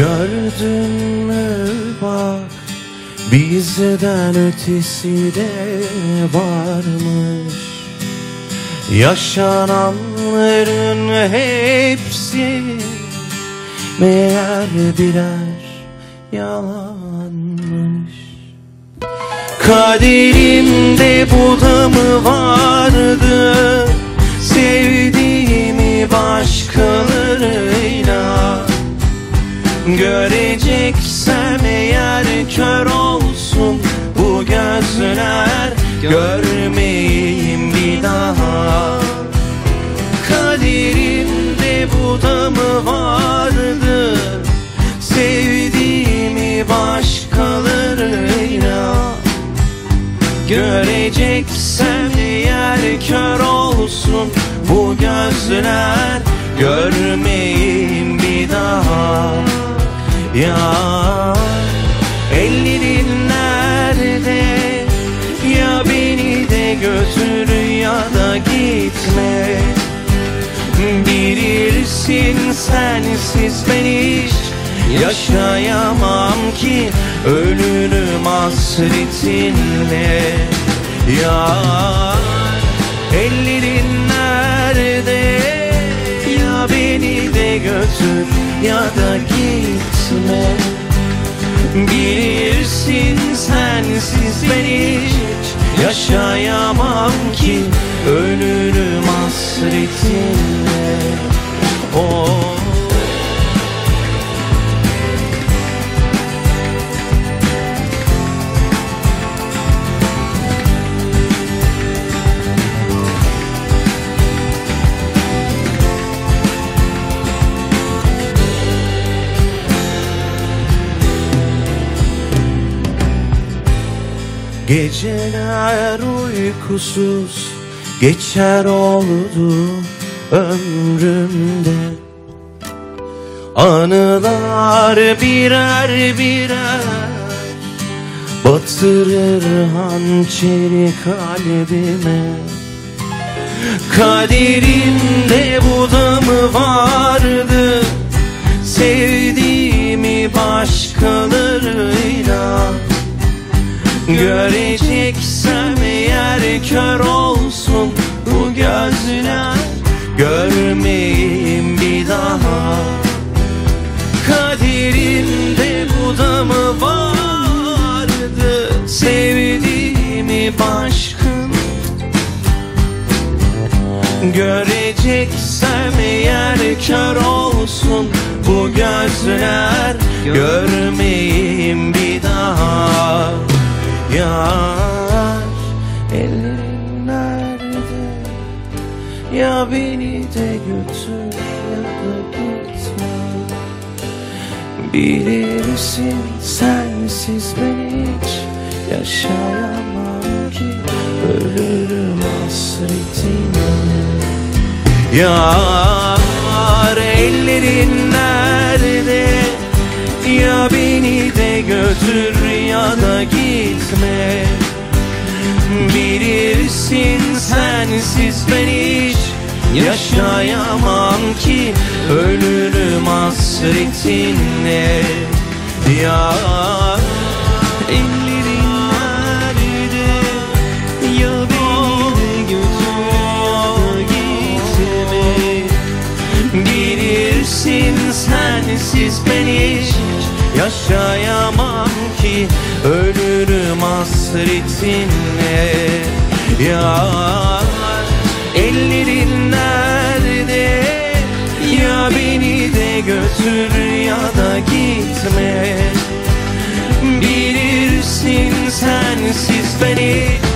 Gördün mü? Bak bizden ötesi de varmış. Yaşananların hepsi meğer birer yalanmış. Kaderimde bu da mı vardı? Sevdiğimi Görmeyeyim bir daha. Kaderimde bu da mı vardı? Sevdiğimi başkalarıyla Göreceksem eğer kör olsun bu gözler. Görmeyeyim bir daha. Ya gitme. Bilirsin sensiz ben hiç Yaşayamam ki ölürüm hasretinle. Ya ellerin nerede? Ya beni de götür ya da gitme. Bilirsin sensiz ben hiç Yaşayamam ki ölürüm hasretinle Oh Geceler uykusuz geçer oldu ömrümde. Anılar birer birer batırır hançeri kalbime. Kaderimde bu da mı vardı Sevdiğimi başkalarıyla. Göreceksem eğer kör bu gözler Görmeyeyim bir daha. Kaderimde bu da mı vardı Sevdiğimi başkın. Göreceksem eğer kör olsun bu gözler Görmeyeyim beni de götür ya da gitme. Bilirsin sensiz ben hiç Yaşayamam ki. Ölürüm hasretinle Yar ellerin nerede? Ya beni de götür ya da gitme. Bilirsin sensiz ben hiç Yaşayamam ki ölürüm hasretinle. Ya ellerin nerede? Ya beni de götür ya gitme. Bilirsin sensiz ben hiç Yaşayamam ki ölürüm hasretinle. Ya Beni de götür ya da gitme. Bilirsin sensiz ben hiç